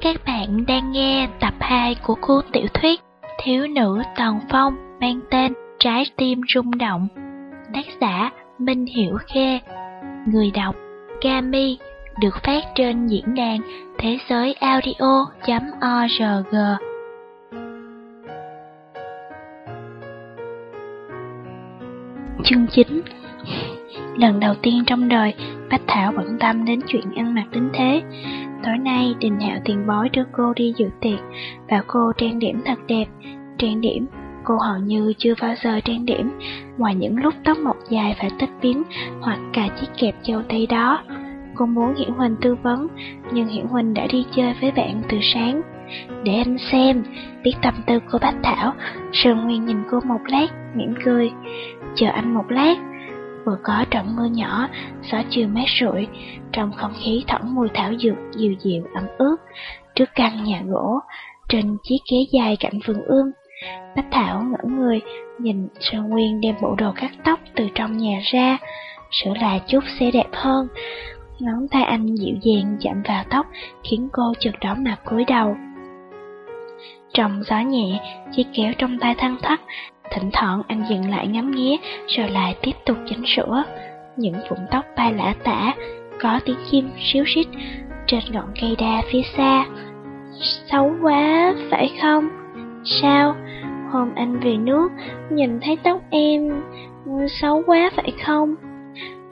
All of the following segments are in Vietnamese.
Các bạn đang nghe tập 2 của cuốn tiểu thuyết Thiếu nữ toàn Phong mang tên Trái tim rung động. Tác giả Minh Hiểu Khê. Người đọc Kami, được phát trên diễn đàn thế giới audio.org. Chương 9 Lần đầu tiên trong đời, Bách Thảo bận tâm đến chuyện ăn mặc tính thế. Tối nay, Đình Hạo tiền bói đưa cô đi dự tiệc, và cô trang điểm thật đẹp. Trang điểm, cô hầu như chưa bao giờ trang điểm, ngoài những lúc tóc mọc dài phải tích biến hoặc cả chiếc kẹp châu tây đó. Cô muốn Hiển Huỳnh tư vấn, nhưng Hiển Huỳnh đã đi chơi với bạn từ sáng. Để anh xem, biết tâm tư của Bách Thảo, Sơn Nguyên nhìn cô một lát, mỉm cười. Chờ anh một lát, vừa có trận mưa nhỏ, gió chiều mát rượi, trong không khí thẩm mùi thảo dược dịu dịu ẩm ướt. Trước căn nhà gỗ, trên chiếc ghế dài cạnh vườn ươm, Bách Thảo ngỡ người, nhìn Sơn Nguyên đem bộ đồ cắt tóc từ trong nhà ra, sửa lại chút sẽ đẹp hơn. Ngón tay anh dịu dàng chạm vào tóc, khiến cô chợt đỏ mặt cúi đầu. Trong gió nhẹ, chiếc kéo trong tay thăng thắt, thỉnh thoảng anh dừng lại ngắm nghía, rồi lại tiếp tục chỉnh sửa. Những vụn tóc bay lả tả, có tiếng chim xíu xít trên ngọn cây đa phía xa. Xấu quá, phải không? Sao? Hôm anh về nước, nhìn thấy tóc em xấu quá phải không?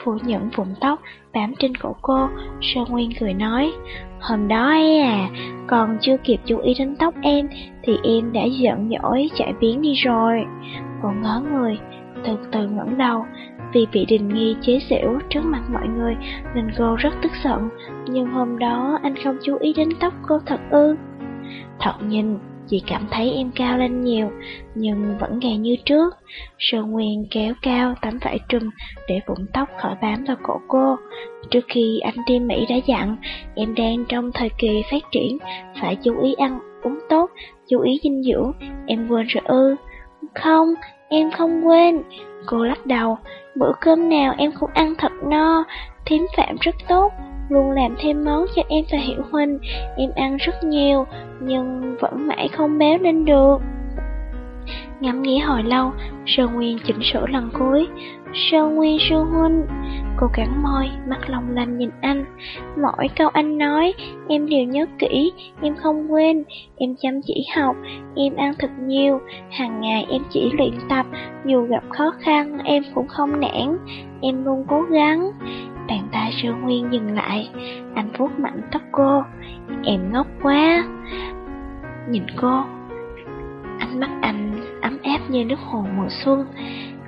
Phủ nhận vụn tóc bám trên cổ cô, Sơn Nguyên cười nói, hôm đó ấy à, còn chưa kịp chú ý đến tóc em, thì em đã giận dỗi chạy biến đi rồi. Cô ngớ người, từ từ ngẩng đầu, vì bị đình nghi chế giễu trước mặt mọi người nên cô rất tức giận, nhưng hôm đó anh không chú ý đến tóc cô thật ư. Thật nhìn, Chị cảm thấy em cao lên nhiều, nhưng vẫn gầy như trước. Sơn Nguyên kéo cao tấm vải trùm để vụn tóc khỏi bám vào cổ cô. Trước khi anh đi Mỹ đã dặn, em đang trong thời kỳ phát triển, phải chú ý ăn uống tốt, chú ý dinh dưỡng, em quên rồi ư. Không, em không quên. Cô lắc đầu, bữa cơm nào em cũng ăn thật no, thím phạm rất tốt, luôn làm thêm món cho em và Hiểu Huynh. Em ăn rất nhiều, nhưng vẫn mãi không béo lên được. Ngắm nghĩ hồi lâu, sơ Nguyên chỉnh sửa lần cuối. sơ Nguyên sơ huynh, cô cắn môi, mắt long lanh nhìn anh. Mỗi câu anh nói, em đều nhớ kỹ, em không quên, em chăm chỉ học, em ăn thật nhiều, hàng ngày em chỉ luyện tập, dù gặp khó khăn em cũng không nản, em luôn cố gắng. Bàn tay Sơn Nguyên dừng lại, anh vuốt mạnh tóc cô. Em ngốc quá. Nhìn cô, ánh mắt anh ấm áp như nước hồ mùa xuân.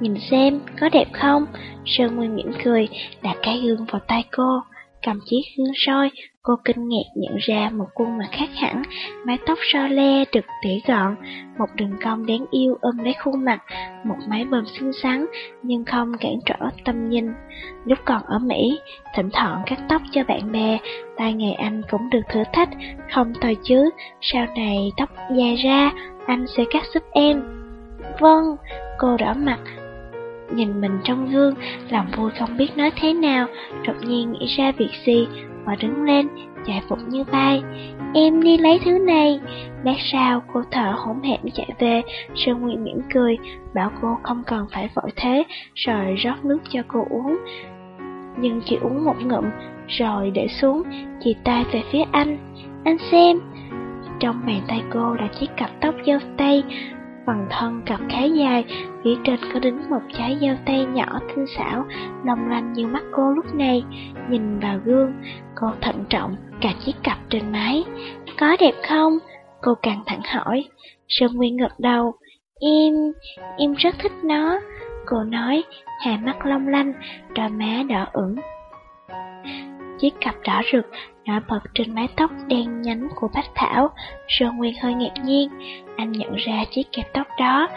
Nhìn xem, có đẹp không? Sơn Nguyên mỉm cười, đặt cái gương vào tay cô. Cầm chiếc gương soi, cô kinh ngạc nhận ra một khuôn mặt khác hẳn, mái tóc so le được tỉ gọn, một đường cong đáng yêu ôm lấy khuôn mặt, một mái bờm xinh xắn nhưng không cản trở tâm nhìn. Lúc còn ở Mỹ, thỉnh thoảng cắt tóc cho bạn bè, tay nghề anh cũng được thử thách, không tồi chứ, sau này tóc dài ra, anh sẽ cắt giúp em. Vâng, cô đỏ mặt, nhìn mình trong gương, lòng vui không biết nói thế nào, đột nhiên nghĩ ra việc gì, và đứng lên, chạy phục như bay. Em đi lấy thứ này. Lát sau, cô thở hổn hển chạy về, Sơn Nguyên mỉm cười, bảo cô không cần phải vội thế, rồi rót nước cho cô uống. Nhưng chỉ uống một ngụm, rồi để xuống, chỉ tay về phía anh. Anh xem. Trong bàn tay cô là chiếc cặp tóc dâu tay phần thân cặp khá dài, phía trên có đính một trái dao tay nhỏ tinh xảo, long lanh như mắt cô lúc này. Nhìn vào gương, cô thận trọng cả chiếc cặp trên máy Có đẹp không? Cô càng thẳng hỏi. Sơn Nguyên ngật đầu. Em, em rất thích nó. Cô nói, hà mắt long lanh, đôi má đỏ ửng. Chiếc cặp đỏ rực nổi bật trên mái tóc đen nhánh của Bách Thảo. Sơn Nguyên hơi ngạc nhiên, anh nhận ra chiếc kẹp tóc đó.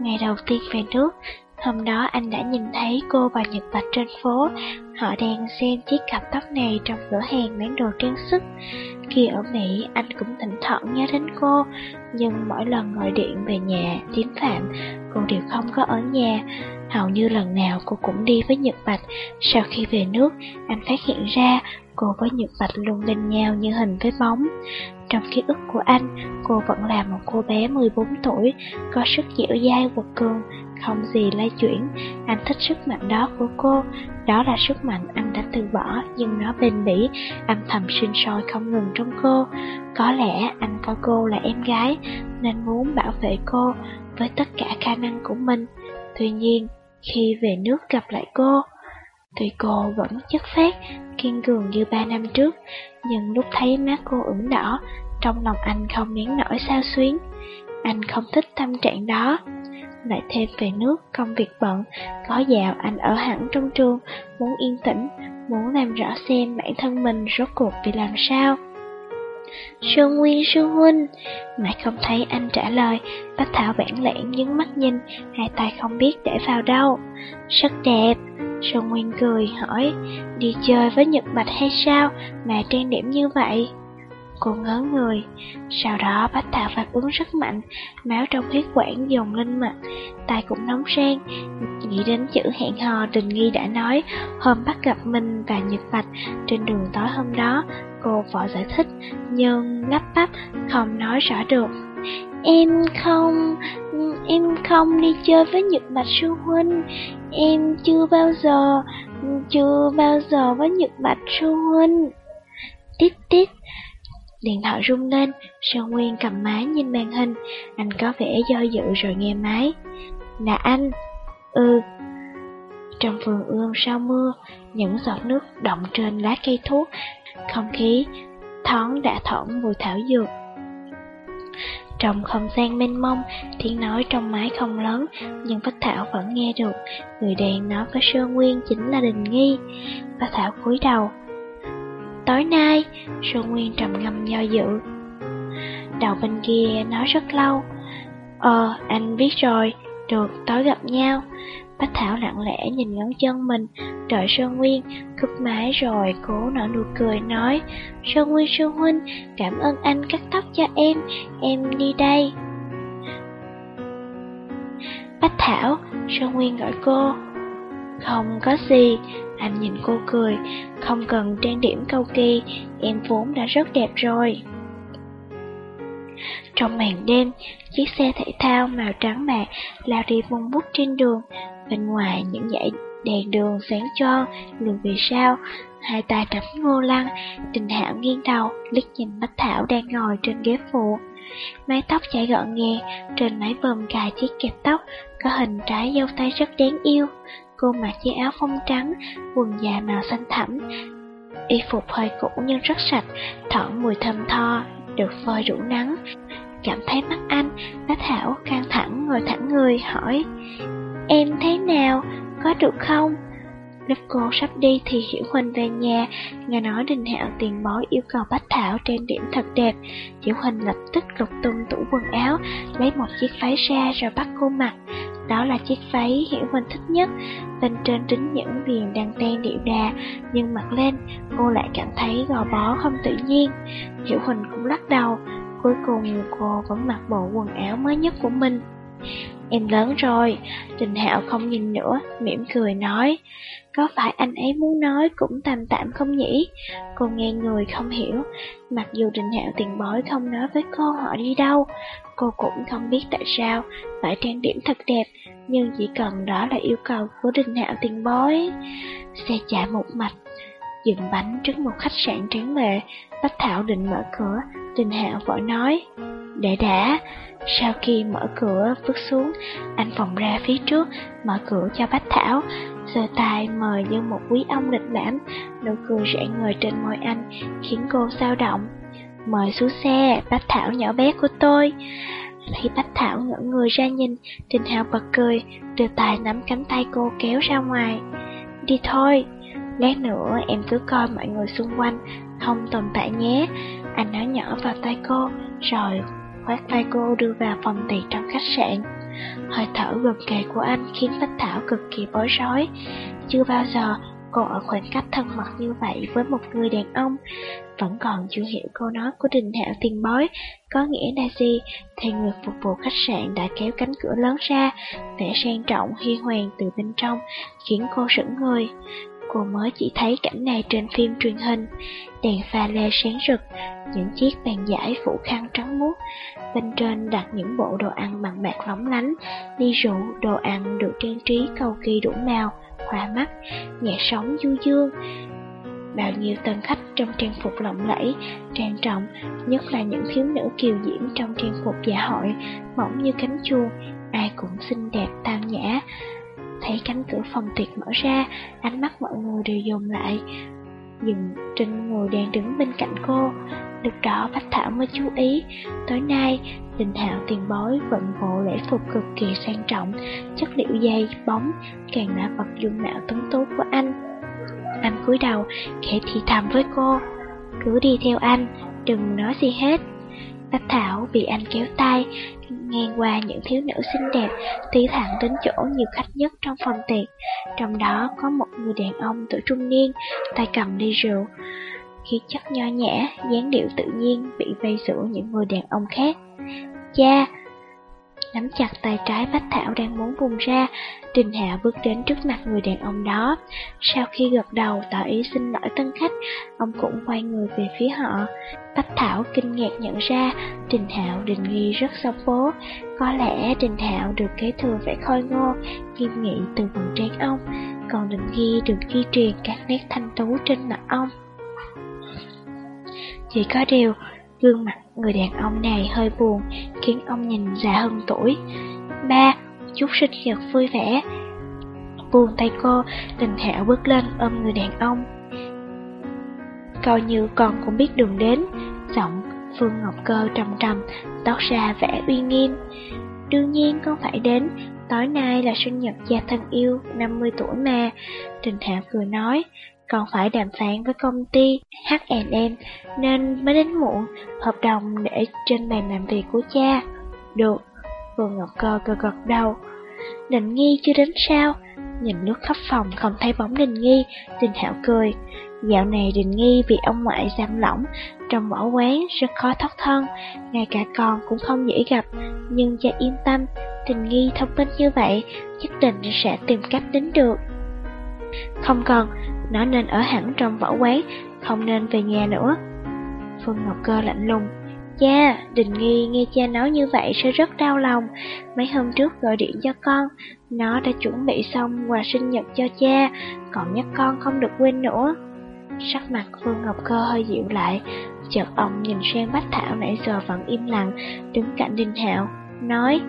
Ngày đầu tiên về nước, hôm đó anh đã nhìn thấy cô và Nhật Bạch trên phố. Họ đang xem chiếc cặp tóc này trong cửa hàng bán đồ trang sức. Khi ở Mỹ, anh cũng thỉnh thoảng nhớ đến cô, nhưng mỗi lần gọi điện về nhà, tiếng phạm, cô đều không có ở nhà. Hầu như lần nào cô cũng đi với Nhật Bạch, sau khi về nước, anh phát hiện ra cô với Nhật Bạch luôn lên nhau như hình với bóng. Trong ký ức của anh, cô vẫn là một cô bé 14 tuổi, có sức dẻo dai quật cường, không gì lay chuyển. Anh thích sức mạnh đó của cô, đó là sức mạnh anh đã từ bỏ, nhưng nó bền bỉ, âm thầm sinh sôi không ngừng trong cô. Có lẽ anh coi cô là em gái, nên muốn bảo vệ cô với tất cả khả năng của mình. Tuy nhiên, khi về nước gặp lại cô, Tuy cô vẫn chất phát, kiên cường như ba năm trước, nhưng lúc thấy má cô ửng đỏ, trong lòng anh không nén nổi sao xuyến. Anh không thích tâm trạng đó. Lại thêm về nước, công việc bận, có dạo anh ở hẳn trong trường, muốn yên tĩnh, muốn làm rõ xem bản thân mình rốt cuộc bị làm sao. Sơn Nguyên sư huynh. Mãi không thấy anh trả lời. Bách Thảo bản lẻn nhướng mắt nhìn, Hai tay không biết để vào đâu. Rất đẹp. Sơn Nguyên cười, hỏi, Đi chơi với Nhật Bạch hay sao? Mà trang điểm như vậy. Cô ngớ người. Sau đó Bách Thảo phản ứng rất mạnh Máu trong huyết quản dồn lên mặt tay cũng nóng rang. Nghĩ đến chữ hẹn hò Đình Nghi đã nói Hôm bắt gặp mình và Nhật Bạch Trên đường tối hôm đó Cô vội giải thích Nhưng lắp bắp không nói rõ được. Em không, em không đi chơi với Nhật Bạch sư huynh. Em chưa bao giờ, chưa bao giờ với Nhật Bạch sư huynh. Tít tít Điện thoại rung lên, Sơn Nguyên cầm máy nhìn màn hình Anh có vẻ do dự rồi nghe máy Là anh Ừ Trong vườn ươm sau mưa Những giọt nước động trên lá cây thuốc Không khí thoáng đã thỏng mùi thảo dược trong không gian mênh mông, tiếng nói trong máy không lớn, nhưng Bách Thảo vẫn nghe được. Người đàn nói với Sơn Nguyên chính là Đình Nghi. Bách Thảo cúi đầu. Tối nay, Sơn Nguyên trầm ngâm do dự. Đầu bên kia nói rất lâu. Ờ, anh biết rồi, được, tối gặp nhau. Bách Thảo lặng lẽ nhìn ngón chân mình, đợi Sơn Nguyên, cúp máy rồi cố nở nụ cười nói, Sơn Nguyên Sơn Huynh, cảm ơn anh cắt tóc cho em, em đi đây. Bách Thảo, Sơn Nguyên gọi cô. Không có gì, anh nhìn cô cười, không cần trang điểm câu kỳ, em vốn đã rất đẹp rồi. Trong màn đêm, chiếc xe thể thao màu trắng mạc lao đi vung bút trên đường, Bên ngoài những dãy đèn đường sáng cho, lùi về sau, hai tay đấm ngô lăng, Trình hảo nghiêng đầu, liếc nhìn Bách Thảo đang ngồi trên ghế phụ. Mái tóc chảy gọn nhẹ, trên mái bờm cài chiếc kẹp tóc, có hình trái dâu tay rất đáng yêu. Cô mặc chiếc áo phông trắng, quần dài màu xanh thẳm, y phục hơi cũ nhưng rất sạch, thoảng mùi thơm tho, được phơi đủ nắng. Cảm thấy mắt anh, Bách Thảo căng thẳng ngồi thẳng người, hỏi Em thế nào, có được không? Lúc cô sắp đi thì Hiểu huỳnh về nhà, nghe nói Đình Hạo tiền bối yêu cầu Bách Thảo trang điểm thật đẹp. Hiểu huỳnh lập tức lục tung tủ quần áo, lấy một chiếc váy ra rồi bắt cô mặc. Đó là chiếc váy Hiểu huỳnh thích nhất, bên trên trính những viền đăng ten điệu đà, nhưng mặc lên cô lại cảm thấy gò bó không tự nhiên. Hiểu huỳnh cũng lắc đầu, cuối cùng cô vẫn mặc bộ quần áo mới nhất của mình. Em lớn rồi, Trình Hạo không nhìn nữa, mỉm cười nói, có phải anh ấy muốn nói cũng tạm tạm không nhỉ? Cô nghe người không hiểu, mặc dù Trình Hạo tiền bối không nói với cô họ đi đâu, cô cũng không biết tại sao phải trang điểm thật đẹp, nhưng chỉ cần đó là yêu cầu của Trình Hạo tiền bối. Xe chạy một mạch, dừng bánh trước một khách sạn tráng lệ, Bách Thảo định mở cửa, Trình Hạo vội nói, để đã, sau khi mở cửa bước xuống, anh vòng ra phía trước, mở cửa cho Bách Thảo, giơ tay mời như một quý ông lịch lãm, nụ cười rạng ngời trên môi anh, khiến cô dao động. Mời xuống xe, Bách Thảo nhỏ bé của tôi. Thấy Bách Thảo ngỡ người ra nhìn, Trình Hạo bật cười, đưa tay nắm cánh tay cô kéo ra ngoài. Đi thôi, lát nữa em cứ coi mọi người xung quanh, không tồn tại nhé. Anh nói nhỏ vào tay cô, rồi khoác tay cô đưa vào phòng tiệc trong khách sạn. Hơi thở gần kề của anh khiến Bách Thảo cực kỳ bối rối. Chưa bao giờ Cô ở khoảng cách thân mật như vậy với một người đàn ông Vẫn còn chưa hiểu câu nói của đình hạo tiền bối Có nghĩa là gì Thì người phục vụ khách sạn đã kéo cánh cửa lớn ra, Vẻ sang trọng huy hoàng từ bên trong, Khiến cô sững người Cô mới chỉ thấy cảnh này trên phim truyền hình. Đèn pha lê sáng rực Những chiếc bàn giải phủ khăn trắng muốt. Bên trên đặt những bộ đồ ăn bằng bạc lóng lánh Ly rượu, đồ ăn được trang trí cầu kỳ đủ màu Hoa mắt, nhẹ sóng du dương. Bao nhiêu tân khách trong trang phục lộng lẫy, trang trọng Nhất là những thiếu nữ kiều diễm trong trang phục dạ hội Mỏng như cánh chuông Ai cũng xinh đẹp, tao nhã. Thấy cánh cửa phòng tiệc mở ra, ánh mắt mọi người đều dồn lại, dừng trên người đang đứng bên cạnh cô. Lúc đó Bách Thảo mới chú ý, tối nay Đình Hạo tiền bối vận bộ lễ phục cực kỳ sang trọng, chất liệu dày, bóng, càng là vật dung mạo tuấn tú của anh. Anh cúi đầu, khẽ thì thầm với cô, cứ đi theo anh, đừng nói gì hết. Bách Thảo bị anh kéo tay, ngang qua những thiếu nữ xinh đẹp, tí thẳng đến chỗ nhiều khách nhất trong phòng tiệc. Trong đó có một người đàn ông tuổi trung niên, tay cầm ly rượu. Khí chất nho nhã, dáng điệu tự nhiên bị vây giữa những người đàn ông khác. Cha! Nắm chặt tay trái Bách Thảo đang muốn vùng ra, Đình Hạ bước đến trước mặt người đàn ông đó. Sau khi gật đầu tỏ ý xin lỗi tân khách, ông cũng quay người về phía họ. Bách Thảo kinh ngạc nhận ra Đình Hạo Đình Nghi rất xấu phố. Có lẽ Đình Hạo được kế thừa vẻ khôi ngô, nghiêm nghị từ vầng trán ông, còn Đình Nghi được duy truyền các nét thanh tú trên mặt ông. Chỉ có điều, gương mặt người đàn ông này hơi buồn, khiến ông nhìn già hơn tuổi. Ba, chúc sinh nhật vui vẻ. buồn tay cô, tình Hạo bước lên ôm người đàn ông. Coi như con cũng biết đường đến, giọng Phương Ngọc Cơ trầm trầm, toát ra vẻ uy nghiêm. Đương nhiên con phải đến, tối nay là sinh nhật gia thân yêu, 50 tuổi mà. Trình Hạo cười nói, còn phải đàm phán với công ty H&M nên mới đến muộn, hợp đồng để trên bàn làm việc của cha. Được, Phương Ngọc Cơ cơ gật đầu. Đình Nghi chưa đến sao? Nhìn nước khắp phòng không thấy bóng Đình Nghi, Đình hảo cười. Dạo này Đình Nghi bị ông ngoại giam lỏng, trong võ quán rất khó thoát thân, ngay cả con cũng không dễ gặp. Nhưng cha yên tâm, Đình Nghi thông minh như vậy, nhất định sẽ tìm cách đến được. Không cần, nó nên ở hẳn trong võ quán, không nên về nhà nữa. Phương Ngọc Cơ lạnh lùng. Cha, Đình Nghi nghe cha nói như vậy sẽ rất đau lòng. Mấy hôm trước gọi điện cho con, nó đã chuẩn bị xong quà sinh nhật cho cha, còn nhắc con không được quên nữa. Sắc mặt Phương Ngọc Cơ hơi dịu lại, chợt ông nhìn sang Bách Thảo nãy giờ vẫn im lặng, đứng cạnh Đinh Hạo, nói,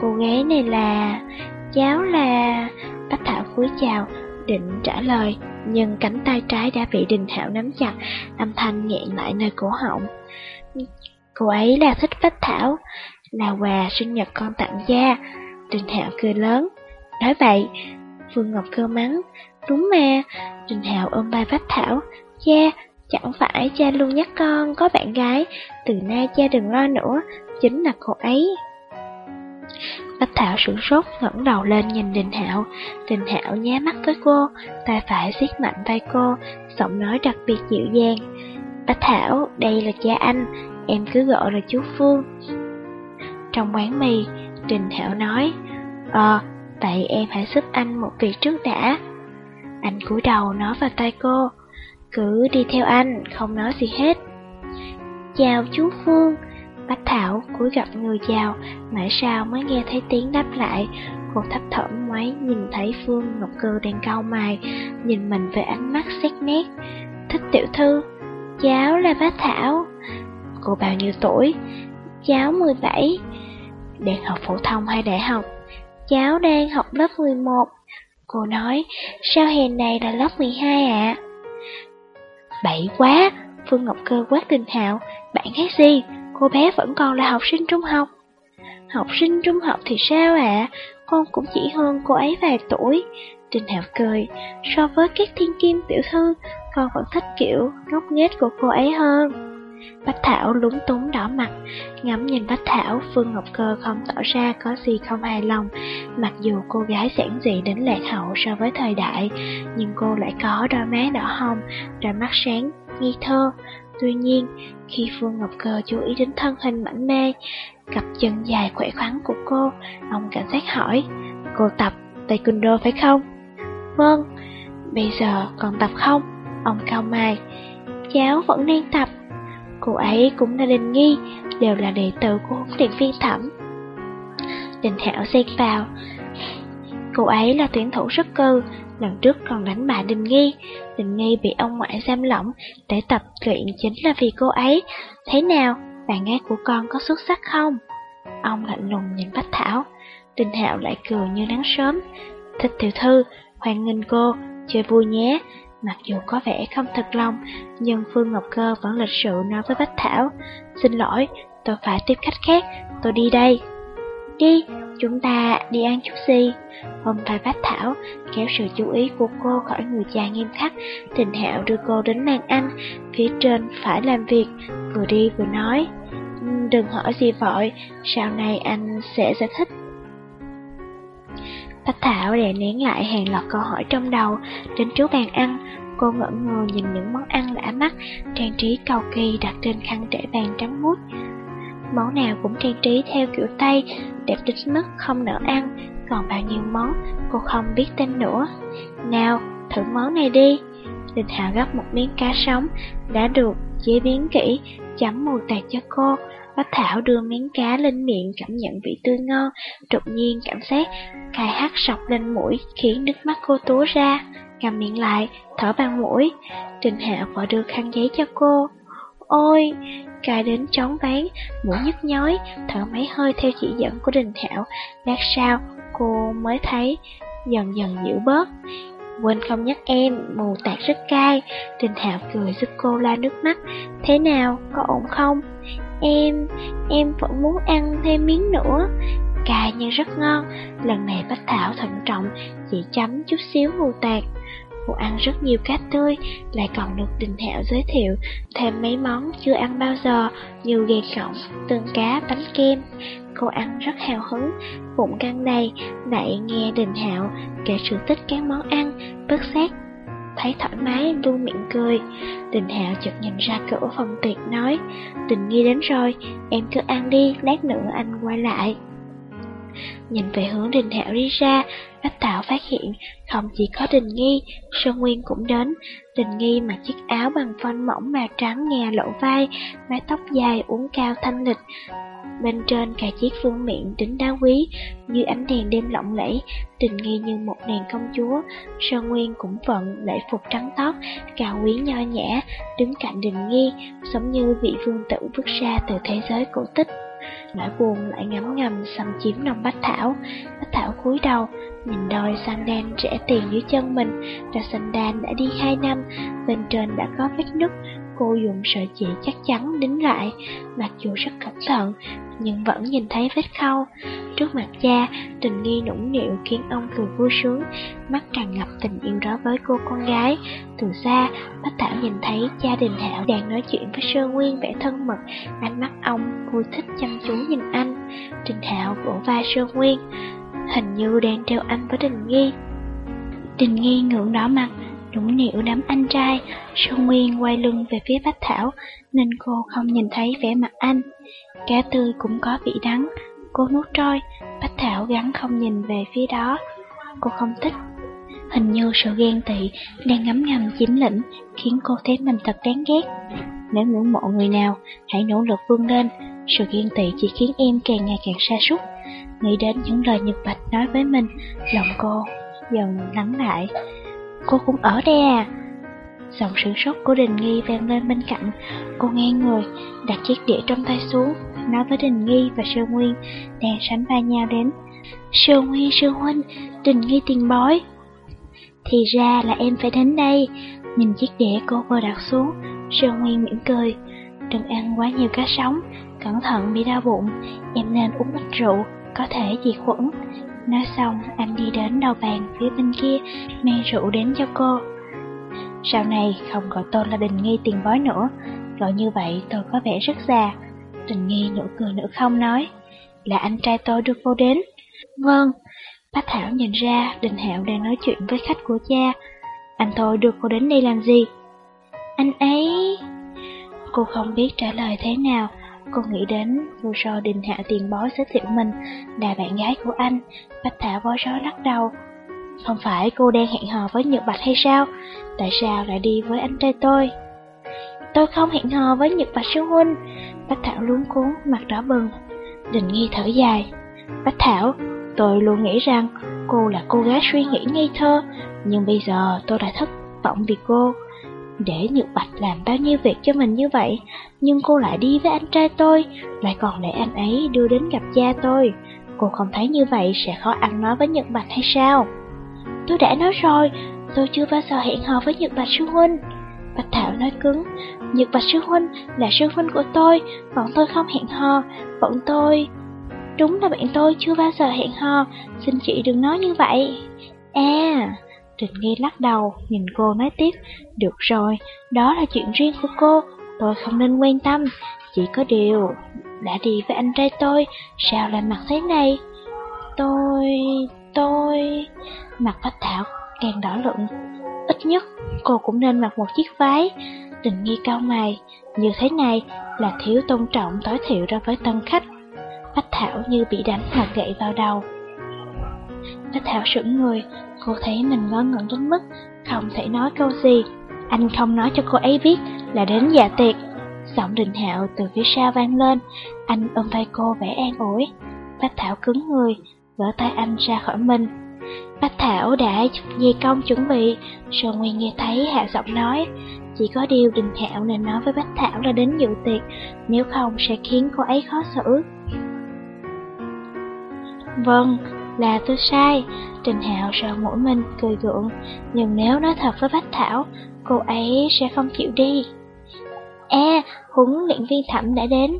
cô gái này là... cháu là... Bách Thảo cúi chào, định trả lời, nhưng cánh tay trái đã bị Đình Hạo nắm chặt, âm thanh nghẹn lại nơi cổ họng. Cô ấy là thích Bách Thảo, là quà sinh nhật con tặng gia. Đình Hạo cười lớn. Nói vậy, Phương Ngọc cơ mắng. Đúng mà, Đình Hạo ôm vai Bách Thảo. Cha, chẳng phải cha luôn nhắc con có bạn gái, từ nay cha đừng lo nữa, chính là cô ấy. Bách Thảo sửng sốt ngẩng đầu lên nhìn Đình Hạo. Đình Hạo nhá mắt với cô, tay phải siết mạnh tay cô, giọng nói đặc biệt dịu dàng. Bách Thảo, đây là cha anh, em cứ gọi là chú Phương. Trong quán mì, Đình Hạo nói, Ờ, vậy em hãy giúp anh một việc trước đã. Anh cúi đầu nói vào tay cô, cứ đi theo anh, không nói gì hết. Chào chú Phương, Bách Thảo cúi gặp người chào, mãi sao mới nghe thấy tiếng đáp lại. Cô thấp thỏm ngoái nhìn thấy Phương Ngọc Cơ đang cau mày, nhìn mình với ánh mắt xét nét. Thích tiểu thư, cháu là bác Thảo. Cô bao nhiêu tuổi? Cháu 17. Đang học phổ thông hay đại học? Cháu đang học lớp 11. Cô nói, sao hè này là lớp 12 ạ? À? Bậy quá, Phương Ngọc Cơ quát Đình Hạo, bạn hát gì? Cô bé vẫn còn là học sinh trung học. Học sinh trung học thì sao ạ? À? Con cũng chỉ hơn cô ấy vài tuổi. Trình Hạo cười, so với các thiên kim tiểu thư, con vẫn thích kiểu ngốc nghếch của cô ấy hơn. Bách Thảo lúng túng đỏ mặt, ngắm nhìn Bách Thảo, Phương Ngọc Cơ không tỏ ra có gì không hài lòng. Mặc dù cô gái giản dị đến lạc hậu so với thời đại, nhưng cô lại có đôi má đỏ hồng, đôi mắt sáng, nghi thơ. Tuy nhiên, khi Phương Ngọc Cơ chú ý đến thân hình mảnh mê, cặp chân dài khỏe khoắn của cô, ông cảnh sát hỏi, cô tập taekwondo phải không? Vâng, bây giờ còn tập không? Ông cao mày, cháu vẫn đang tập. Cô ấy cũng là Đình Nghi, đều là đệ tử của huấn luyện viên thẩm. Đình Hảo xen vào. Cô ấy là tuyển thủ rất cư, lần trước còn đánh bại Đình Nghi. Đình Nghi bị ông ngoại giam lỏng để tập luyện chính là vì cô ấy. Thế nào, bạn gái của con có xuất sắc không? Ông lạnh lùng nhìn Bách Thảo. Đình Hạo lại cười như nắng sớm. Thích tiểu thư, hoan nghênh cô, chơi vui nhé. Mặc dù có vẻ không thật lòng, nhưng Phương Ngọc Cơ vẫn lịch sự nói với Bách Thảo. Xin lỗi, tôi phải tiếp khách khác, tôi đi đây. Đi, chúng ta đi ăn chút gì? Hôm vai Bách Thảo kéo sự chú ý của cô khỏi người cha nghiêm khắc, tình hạo đưa cô đến bàn ăn, phía trên phải làm việc, vừa đi vừa nói. Ừ, đừng hỏi gì vội, sau này anh sẽ giải thích. Bách Thảo đè nén lại hàng loạt câu hỏi trong đầu, đến trước bàn ăn, cô ngẩn ngơ nhìn những món ăn lạ mắt, trang trí cầu kỳ đặt trên khăn trải bàn trắng muốt. Món nào cũng trang trí theo kiểu Tây, đẹp đến mức không nỡ ăn, còn bao nhiêu món cô không biết tên nữa. Nào, thử món này đi. Đình Hạo gấp một miếng cá sống, đã được chế biến kỹ, chấm mùi tạt cho cô. Bách Thảo đưa miếng cá lên miệng cảm nhận vị tươi ngon, đột nhiên cảm giác khai hắt sọc lên mũi khiến nước mắt cô túa ra, cầm miệng lại, thở bằng mũi. Trình Hạo vội đưa khăn giấy cho cô. Ôi, cài đến chóng ván, mũi nhức nhói, thở mấy hơi theo chỉ dẫn của Đình thảo lát sau cô mới thấy dần dần dịu bớt. Quên không nhắc em, mù tạt rất cay. đình thảo cười giúp cô la nước mắt. Thế nào, có ổn không? Em, em vẫn muốn ăn thêm miếng nữa. Cay nhưng rất ngon. Lần này Bách Thảo thận trọng, chỉ chấm chút xíu mù tạt. Cô ăn rất nhiều cá tươi, lại còn được Đình Hạo giới thiệu thêm mấy món chưa ăn bao giờ như gà cọng, tương cá, bánh kem. Cô ăn rất hào hứng, bụng căng đầy, lại nghe Đình Hạo kể sự tích các món ăn, bất giác thấy thoải mái luôn miệng cười. Đình Hạo chợt nhìn ra cửa phòng tiệc nói, tình Nghi đến rồi, em cứ ăn đi, lát nữa anh quay lại. Nhìn về hướng Đình Hạo đi ra, Bách Tạo phát hiện không chỉ có Đình Nghi, Sơn Nguyên cũng đến. Đình Nghi mặc chiếc áo bằng phanh mỏng màu trắng nghe lộ vai, mái tóc dài uốn cao thanh lịch. Bên trên cài chiếc vương miệng đính đá quý, như ánh đèn đêm lộng lẫy, Đình Nghi như một nàng công chúa. Sơn Nguyên cũng vận lễ phục trắng tóc, cao quý nho nhã, đứng cạnh Đình Nghi, giống như vị vương tử bước ra từ thế giới cổ tích nỗi buồn lại ngấm ngầm xâm chiếm lòng Bách Thảo. Bách Thảo cúi đầu, nhìn đôi sandal rẻ tiền dưới chân mình, đôi sandal đã đi hai năm, bên trên đã có vết nứt, cô dùng sợi chỉ chắc chắn đính lại, mặc dù rất cẩn thận, nhưng vẫn nhìn thấy vết khâu. Trước mặt cha, tình nghi nũng nịu khiến ông cười vui sướng, mắt tràn ngập tình yêu đó với cô con gái. Từ xa, Bách Thảo nhìn thấy gia đình Hảo đang nói chuyện với Sơ Nguyên vẻ thân mật, ánh mắt ông vui thích chăm chú nhìn anh. Đình Thảo vỗ vai Sơ Nguyên, hình như đang treo anh với Đình Nghi. Đình Nghi ngượng đỏ mặt, nũng nịu đám anh trai, Sơn Nguyên quay lưng về phía Bách Thảo, nên cô không nhìn thấy vẻ mặt anh. Cá tươi cũng có vị đắng, cô nuốt trôi, Bách Thảo gắn không nhìn về phía đó. Cô không thích. Hình như sự ghen tị đang ngấm ngầm chiếm lĩnh, khiến cô thấy mình thật đáng ghét. Nếu ngưỡng mộ người nào, hãy nỗ lực vươn lên, sự ghen tị chỉ khiến em càng ngày càng sa sút Nghĩ đến những lời Nhật Bạch nói với mình, lòng cô dần lắng lại. Cô cũng ở đây à? Giọng sửng sốt của Đình Nghi vang lên bên cạnh, cô nghe người, đặt chiếc đĩa trong tay xuống, nói với Đình Nghi và Sơ Nguyên, đang sánh vai nhau đến. Sơ Nguyên, Sơ Huynh, Đình Nghi tiền bói. Thì ra là em phải đến đây, nhìn chiếc đĩa cô vừa đặt xuống, Sơ Nguyên mỉm cười. Đừng ăn quá nhiều cá sống, cẩn thận bị đau bụng, em nên uống ít rượu, có thể diệt khuẩn. Nói xong, anh đi đến đầu bàn phía bên kia, mang rượu đến cho cô. Sau này không gọi tôi là Đình Nghi tiền bói nữa, Gọi như vậy tôi có vẻ rất già. đình nghi nửa cười nửa không nói. Là anh trai tôi đưa cô đến. Vâng. Bác Thảo nhìn ra Đình Hạo đang nói chuyện với khách của cha. Anh tôi đưa cô đến đây làm gì? Anh ấy... Cô không biết trả lời thế nào. Cô nghĩ đến vừa so Đình hạ tiền bối giới thiệu mình là bạn gái của anh. Bách Thảo bối rối lắc đầu. Không phải cô đang hẹn hò với Nhật Bạch hay sao? Tại sao lại đi với anh trai tôi? Tôi không hẹn hò với Nhật Bạch sư huynh. Bách Thảo luống cuốn, mặt đỏ bừng. Đình Nghi thở dài. Bách Thảo, tôi luôn nghĩ rằng cô là cô gái suy nghĩ ngây thơ, nhưng bây giờ tôi đã thất vọng vì cô. Để Nhật Bạch làm bao nhiêu việc cho mình như vậy, nhưng cô lại đi với anh trai tôi, lại còn để anh ấy đưa đến gặp cha tôi. Cô không thấy như vậy sẽ khó ăn nói với Nhật Bạch hay sao? Tôi đã nói rồi, tôi chưa bao giờ hẹn hò với Nhật Bạch sư huynh. Bạch Thảo nói cứng, Nhật Bạch sư huynh là sư huynh của tôi, bọn tôi không hẹn hò, bọn tôi... Đúng là bạn tôi chưa bao giờ hẹn hò, xin chị đừng nói như vậy. À, Trình Nghi lắc đầu, nhìn cô nói tiếp, được rồi, đó là chuyện riêng của cô, tôi không nên quan tâm, chỉ có điều, đã đi với anh trai tôi, sao lại mặc thế này? Tôi... tôi... Mặt Bách Thảo càng đỏ lựng, ít nhất cô cũng nên mặc một chiếc váy. Tình nghi cao mày, như thế này là thiếu tôn trọng tối thiểu đối với tân khách. Bách Thảo như bị đánh một gậy vào đầu. Bách Thảo sững người, cô thấy mình ngớ ngẩn đến mức không thể nói câu gì. Anh không nói cho cô ấy biết là đến dạ tiệc. Giọng đình hạo từ phía sau vang lên, anh ôm tay cô vẻ an ủi. Bách Thảo cứng người, gỡ tay anh ra khỏi mình. Bách Thảo đã dây công chuẩn bị, Sơn Nguyên nghe thấy hạ giọng nói, chỉ có điều Đình Hạo nên nói với Bách Thảo là đến dự tiệc, nếu không sẽ khiến cô ấy khó xử. Vâng, là tôi sai, Trình Hạo sợ mũi mình, cười gượng, nhưng nếu nói thật với Bách Thảo, cô ấy sẽ không chịu đi. E, huấn luyện viên thẩm đã đến,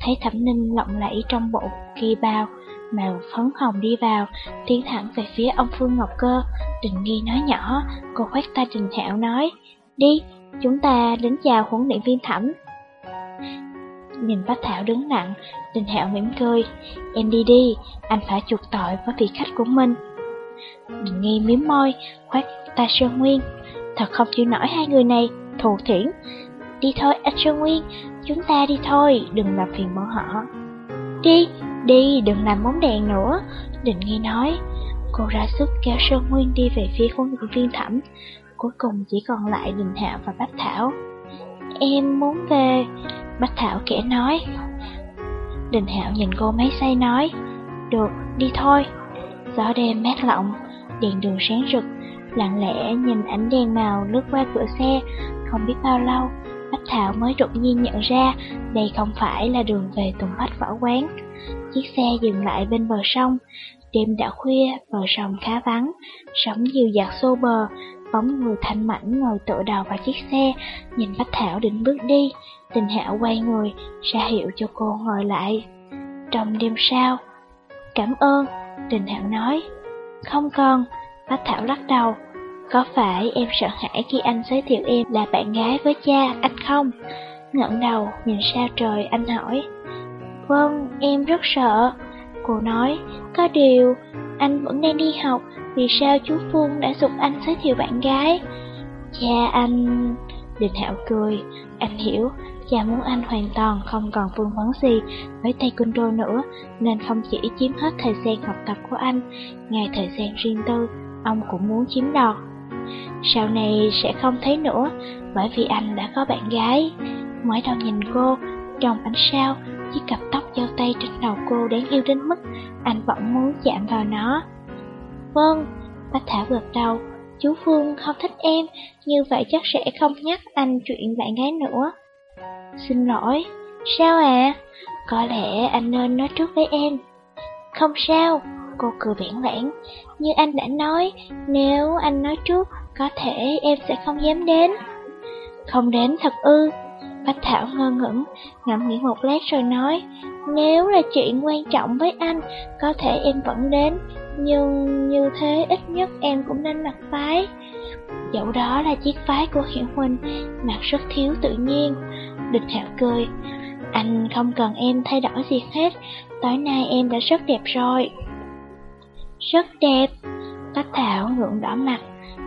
thấy thẩm ninh lộng lẫy trong bộ kỳ bào, màu phấn hồng đi vào, tiến thẳng về phía ông Phương Ngọc Cơ. Trình Nghi nói nhỏ, cô khoát tay Trình Hạo nói, đi, chúng ta đến chào huấn luyện viên thẩm. Nhìn Bách Thảo đứng nặng, Trình Hạo mỉm cười, em đi đi, anh phải chuộc tội với vị khách của mình. Đình Nghi miếm môi, khoát tay Sơn Nguyên, thật không chịu nổi hai người này, thù thiển. Đi thôi anh Sơn Nguyên, chúng ta đi thôi, đừng làm phiền bọn họ. Đi, Đi, đừng làm bóng đèn nữa, Định Nghi nói. Cô ra sức kéo Sơn Nguyên đi về phía huấn luyện viên thẩm. Cuối cùng chỉ còn lại Đình Hạo và Bách Thảo. Em muốn về, Bách Thảo kẻ nói. Đình Hạo nhìn cô mấy say nói, được, đi thôi. Gió đêm mát lộng, đèn đường sáng rực, lặng lẽ nhìn ánh đèn màu lướt qua cửa xe, không biết bao lâu, Bách Thảo mới đột nhiên nhận ra đây không phải là đường về Tùng Bách Võ Quán. Chiếc xe dừng lại bên bờ sông, đêm đã khuya, bờ sông khá vắng, sóng dịu dạt xô bờ, bóng người thanh mảnh ngồi tựa đầu vào chiếc xe, nhìn Bách Thảo định bước đi, tình hạo quay người, ra hiệu cho cô ngồi lại. Trong đêm sao, cảm ơn, tình hạo nói, không còn, Bách Thảo lắc đầu, có phải em sợ hãi khi anh giới thiệu em là bạn gái với cha anh không? ngẩng đầu nhìn sao trời anh hỏi. Vâng, em rất sợ. Cô nói, có điều, anh vẫn đang đi học, vì sao chú Phương đã dục anh giới thiệu bạn gái? Cha anh... Đình Hạo cười, anh hiểu, cha muốn anh hoàn toàn không còn vương vấn gì với taekwondo nữa, nên không chỉ chiếm hết thời gian học tập của anh, ngay thời gian riêng tư, ông cũng muốn chiếm đoạt. Sau này sẽ không thấy nữa, bởi vì anh đã có bạn gái. Mới đầu nhìn cô, trong ánh sao, chiếc cặp tóc giao tay trên đầu cô đáng yêu đến mức anh vẫn muốn chạm vào nó. Vâng, Bách Thảo gật đầu, chú Phương không thích em, như vậy chắc sẽ không nhắc anh chuyện bạn gái nữa. Xin lỗi, sao à? Có lẽ anh nên nói trước với em. Không sao, cô cười bẽn lẽn. Như anh đã nói, nếu anh nói trước, có thể em sẽ không dám đến. Không đến thật ư, Bách Thảo ngơ ngẩn, ngẫm nghĩ một lát rồi nói, nếu là chuyện quan trọng với anh, có thể em vẫn đến, nhưng như thế ít nhất em cũng nên mặc váy. Dẫu đó là chiếc váy của Hiểu Huynh, mặc rất thiếu tự nhiên. Địch Thảo cười. Anh không cần em thay đổi gì hết, tối nay em đã rất đẹp rồi. Rất đẹp. Bách Thảo ngượng đỏ mặt,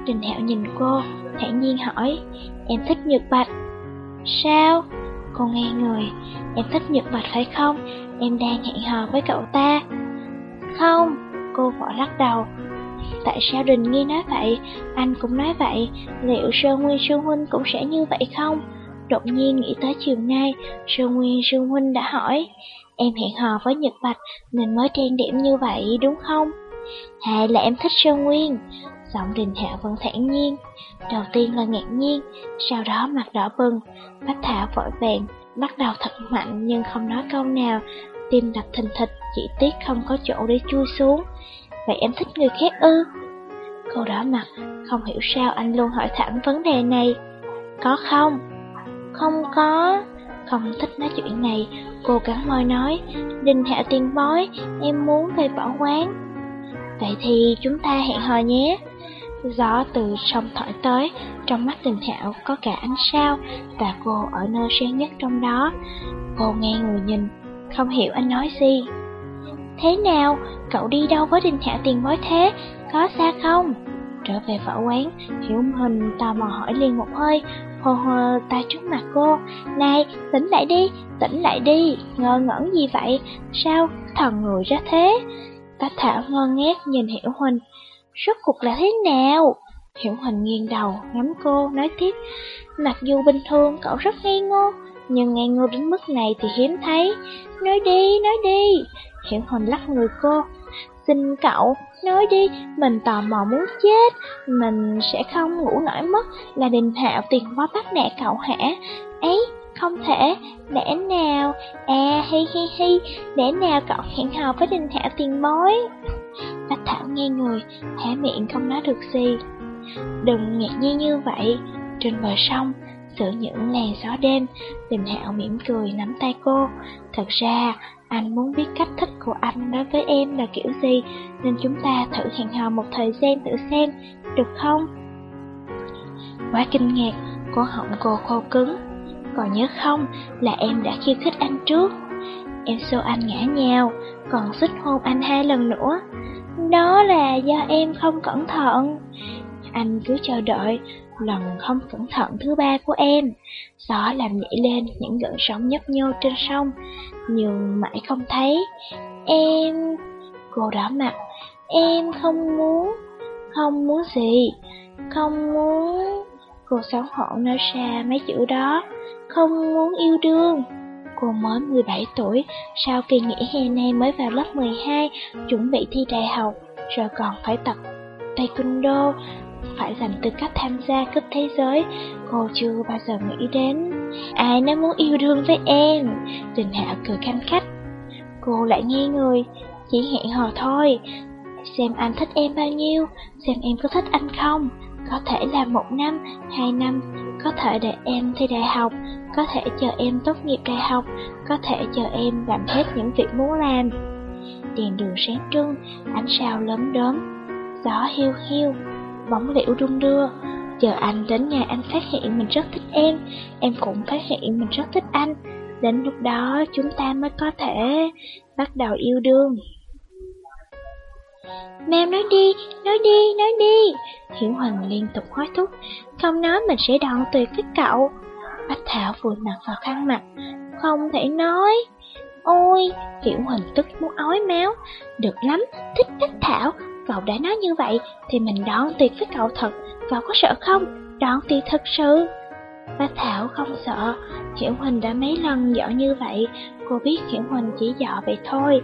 Đình Hạo nhìn cô, thản nhiên hỏi, em thích nhược bạch. Sao? Cô nghe người, em thích nhật bạch phải không? Em đang hẹn hò với cậu ta. Không, cô vội lắc đầu. Tại sao Đình Nghi nói vậy? Anh cũng nói vậy. Liệu Sơn Nguyên Sơn Huynh cũng sẽ như vậy không? Đột nhiên nghĩ tới chiều nay, Sơn Nguyên Sơn Huynh đã hỏi. Em hẹn hò với Nhật Bạch nên mới trang điểm như vậy đúng không? Hay là em thích Sơn Nguyên? Giọng đình hạ vẫn thản nhiên. Đầu tiên là ngạc nhiên, sau đó mặt đỏ bừng. Bách Thảo vội vàng, bắt đầu thật mạnh nhưng không nói câu nào. Tim đập thình thịch, chỉ tiếc không có chỗ để chui xuống. Vậy em thích người khác ư? Cô đỏ mặt, không hiểu sao anh luôn hỏi thẳng vấn đề này. Có không? Không có. Không thích nói chuyện này, cô cắn môi nói, Đình hạ tiền bói, em muốn về bỏ quán. Vậy thì chúng ta hẹn hò nhé. Gió từ sông thổi tới, trong mắt tình hạo có cả ánh sao, và cô ở nơi sáng nhất trong đó. Cô nghe người nhìn, không hiểu anh nói gì. Thế nào, cậu đi đâu với đình hạo tiền bối thế, có xa không? Trở về võ quán, Hiểu Hình tò mò hỏi liền một hơi, hô hô tay trước mặt cô. Này, tỉnh lại đi, tỉnh lại đi, ngơ ngẩn gì vậy, sao thần người ra thế? Bách Thảo ngơ ngác nhìn Hiểu Huỳnh, Rốt cuộc là thế nào? Hiểu Huỳnh nghiêng đầu, ngắm cô, nói tiếp. Mặc dù bình thường cậu rất ngây ngô, nhưng ngây ngô đến mức này thì hiếm thấy. Nói đi, nói đi. Hiểu Huỳnh lắc người cô. Xin cậu, nói đi, mình tò mò muốn chết, mình sẽ không ngủ nổi mất, là đình hạo tiền quá bắt nạt cậu hả? Ấy, không thể, để nào, à hi hi hi, để nào cậu hẹn hò với đình hạo tiền bối. Bách Thảo nghe người, há miệng không nói được gì. Đừng ngạc nhiên như vậy, trên bờ sông, giữa những làn gió đêm, Đình Hạo mỉm cười nắm tay cô. Thật ra, anh muốn biết cách thích của anh đối với em là kiểu gì, nên chúng ta thử hẹn hò một thời gian thử xem, được không? Quá kinh ngạc, cổ họng cô khô cứng. Còn nhớ không là em đã khiêu khích anh trước. Em xô anh ngã nhào, còn xích hôn anh hai lần nữa. Đó là do em không cẩn thận. Anh cứ chờ đợi lần không cẩn thận thứ ba của em. Gió làm nhảy lên những gợn sóng nhấp nhô trên sông, nhưng mãi không thấy. Em... Cô đỏ mặt. Em không muốn... Không muốn gì? Không muốn... Cô xấu hổ nói ra mấy chữ đó. Không muốn yêu đương. Cô mới 17 tuổi, sau kỳ nghỉ hè này mới vào lớp 12, chuẩn bị thi đại học, rồi còn phải tập taekwondo, phải giành tư cách tham gia cúp thế giới. Cô chưa bao giờ nghĩ đến ai nó muốn yêu đương với em. Đình Hạ cười khanh khách. Cô lại nghe người, chỉ hẹn hò thôi. Xem anh thích em bao nhiêu, xem em có thích anh không. Có thể là một năm, hai năm, có thể để em thi đại học, có thể chờ em tốt nghiệp đại học, có thể chờ em làm hết những việc muốn làm. Đèn đường sáng trưng, ánh sao lớn đốm, gió hiu hiu, bóng liễu đung đưa. Chờ anh đến ngày anh phát hiện mình rất thích em, em cũng phát hiện mình rất thích anh. Đến lúc đó chúng ta mới có thể bắt đầu yêu đương. Mèo nói đi, nói đi, nói đi. Hiểu Huỳnh liên tục hối thúc, không nói mình sẽ đoạn tuyệt với cậu. Bách Thảo vùi mặt vào khăn mặt, không thể nói. Ôi, Hiểu Huỳnh tức muốn ói máu. Được lắm, thích Bách Thảo, cậu đã nói như vậy thì mình đoạn tuyệt với cậu thật, cậu có sợ không? Đoạn tuyệt thật sự. Bách Thảo không sợ, Hiểu Huỳnh đã mấy lần dở như vậy, cô biết Hiểu Huỳnh chỉ dọ vậy thôi,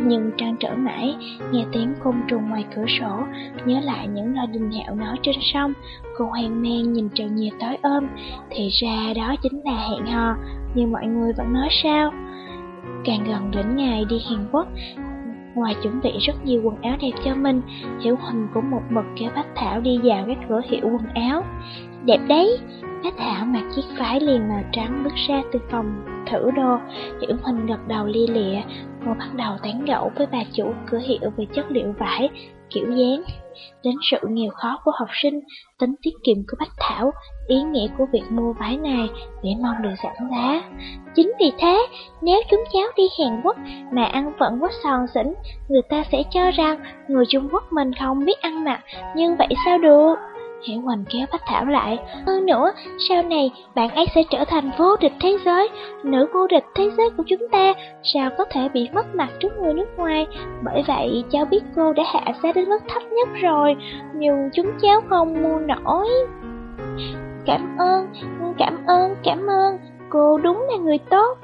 nhưng trang trở mãi, nghe tiếng côn trùng ngoài cửa sổ, nhớ lại những lời đình hẹo nói trên sông, cô hoang mang nhìn trời nhiệt tối ôm, thì ra đó chính là hẹn hò, nhưng mọi người vẫn nói sao? Càng gần đến ngày đi Hàn Quốc, ngoài chuẩn bị rất nhiều quần áo đẹp cho mình, Hiểu Huỳnh cũng một mực kéo Bách Thảo đi vào các cửa hiệu quần áo. Đẹp đấy! Bách Thảo mặc chiếc váy liền màu trắng bước ra từ phòng thử đồ, Hiểu Huỳnh gật đầu lia lịa, cô bắt đầu tán gẫu với bà chủ cửa hiệu về chất liệu vải, kiểu dáng đến sự nghèo khó của học sinh, tính tiết kiệm của Bách Thảo, ý nghĩa của việc mua váy này để mong được giảm giá. Chính vì thế, nếu chúng cháu đi Hàn Quốc mà ăn vẫn quá sòn xỉn, người ta sẽ cho rằng người Trung Quốc mình không biết ăn mặc, nhưng vậy sao được? Hiểu Hoành kéo Bách Thảo lại. Hơn nữa, sau này bạn ấy sẽ trở thành vô địch thế giới, nữ vô địch thế giới của chúng ta, sao có thể bị mất mặt trước người nước ngoài. Bởi vậy, cháu biết cô đã hạ giá đến mức thấp nhất rồi, nhưng chúng cháu không mua nổi. Cảm ơn, cảm ơn, cảm ơn, cô đúng là người tốt.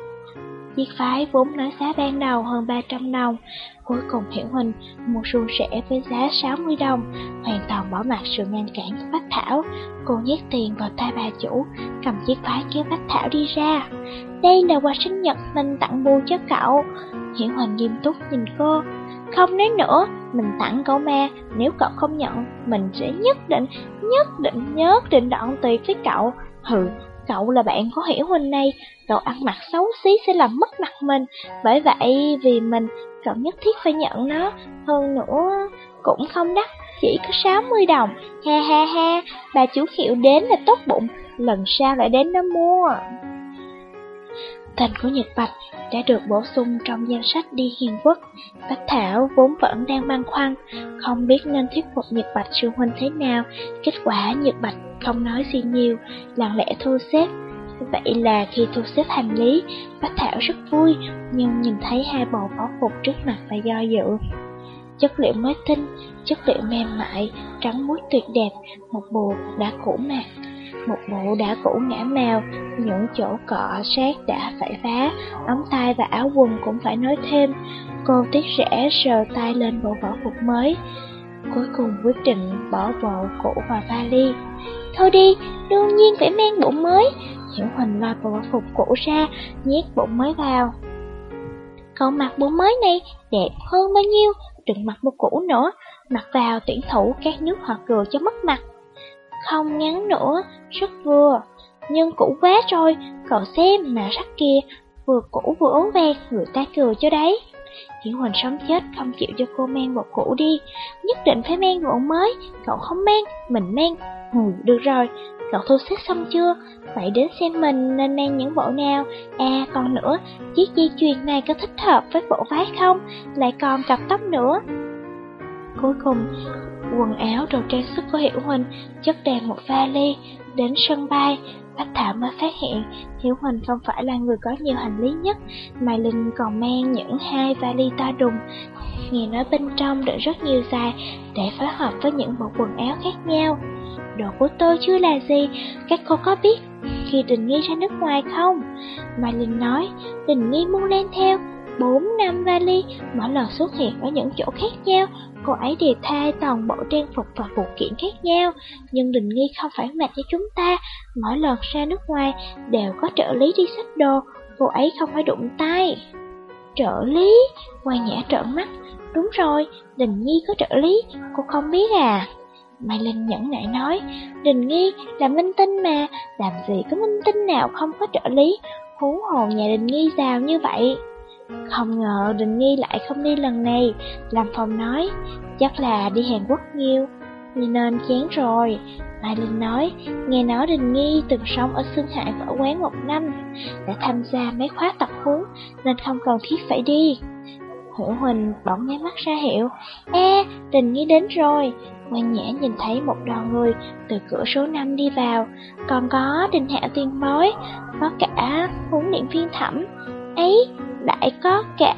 Chiếc phái vốn nói giá ban đầu hơn 300 đồng, cuối cùng hiển Huỳnh mua suôn sẻ với giá 60 đồng, hoàn toàn bỏ mặt sự ngăn cản của Bách Thảo. Cô nhét tiền vào tay bà chủ, cầm chiếc phái kéo Bách Thảo đi ra. Đây là quà sinh nhật mình tặng bù cho cậu. hiển Huỳnh nghiêm túc nhìn cô. Không nói nữa, mình tặng cậu ma, nếu cậu không nhận, mình sẽ nhất định, nhất định, nhất định đoạn tuyệt với cậu. Hừ, Cậu là bạn có Hiểu Huynh này, cậu ăn mặc xấu xí sẽ làm mất mặt mình, bởi vậy vì mình, cậu nhất thiết phải nhận nó, hơn nữa cũng không đắt, chỉ có 60 đồng. Ha ha ha, bà chủ hiệu đến là tốt bụng, lần sau lại đến đó mua. Tên của Nhật Bạch đã được bổ sung trong danh sách đi Hiền Quốc. Bách Thảo vốn vẫn đang băn khoăn, không biết nên thuyết phục Nhật Bạch sư huynh thế nào. Kết quả Nhật Bạch không nói gì nhiều, lặng lẽ thu xếp. Vậy là khi thu xếp hành lý, Bách Thảo rất vui, nhưng nhìn thấy hai bộ võ phục trước mặt và do dự. Chất liệu mới tinh, chất liệu mềm mại, trắng muốt tuyệt đẹp, một bộ đã cũ mạc một bộ đã cũ ngã màu, những chỗ cọ sát đã phải vá, ống tay và áo quần cũng phải nói thêm. Cô tiếc rẽ sờ tay lên bộ vỏ phục mới. Cuối cùng quyết định bỏ bộ cũ vào vali. Thôi đi, đương nhiên phải mang bộ mới. Hiểu Huỳnh loa bộ phục cũ ra, nhét bộ mới vào. Cậu mặc bộ mới này đẹp hơn bao nhiêu, đừng mặc bộ cũ nữa, mặc vào tuyển thủ các nước họ cười cho mất mặt. Không ngắn nữa, rất vừa. Nhưng cũ quá rồi, cậu xem mà sắc kia, vừa cũ vừa ốm vàng, người ta cười cho đấy. Hiển Huỳnh sống chết không chịu cho cô mang bộ cũ đi, nhất định phải mang bộ mới, cậu không mang, mình mang. Ừ, được rồi, cậu thu xếp xong chưa? Vậy đến xem mình nên mang những bộ nào? À, còn nữa, chiếc dây chuyền này có thích hợp với bộ váy không? Lại còn cặp tóc nữa. Cuối cùng, quần áo đồ trang sức của Hiểu Huỳnh chất đầy một vali đến sân bay. Bách Thảo mới phát hiện Hiểu Huỳnh không phải là người có nhiều hành lý nhất, mà Linh còn mang những hai vali to đùng. Nghe nói bên trong đựng rất nhiều dài để phối hợp với những bộ quần áo khác nhau. Đồ của tôi chưa là gì, các cô có biết khi Đình Nghi ra nước ngoài không? Mai Linh nói, Đình Nghi muốn lên theo 4 năm vali, mỗi lần xuất hiện ở những chỗ khác nhau, cô ấy đều thay toàn bộ trang phục và phụ kiện khác nhau. Nhưng Đình Nghi không phải mặc như chúng ta, mỗi lần ra nước ngoài đều có trợ lý đi sách đồ, cô ấy không phải đụng tay. Trợ lý? Quan Nhã trợn mắt. Đúng rồi, Đình Nghi có trợ lý, cô không biết à? Mai Linh nhẫn nại nói, Đình Nghi là minh tinh mà, làm gì có minh tinh nào không có trợ lý, huống hồ nhà Đình Nghi giàu như vậy. Không ngờ Đình Nghi lại không đi lần này, làm phòng nói, chắc là đi Hàn Quốc nhiều, nên chán rồi. Mai Linh nói, nghe nói Đình Nghi từng sống ở Xương Hải võ quán một năm, đã tham gia mấy khóa tập huấn nên không cần thiết phải đi. Hữu Huỳnh bỗng nháy mắt ra hiệu, e, Đình Nghi đến rồi. Quan Nhã nhìn thấy một đoàn người từ cửa số 5 đi vào, còn có Đình Hạ Tiên Bối, có cả huấn luyện viên thẩm. Ấy, lại có cả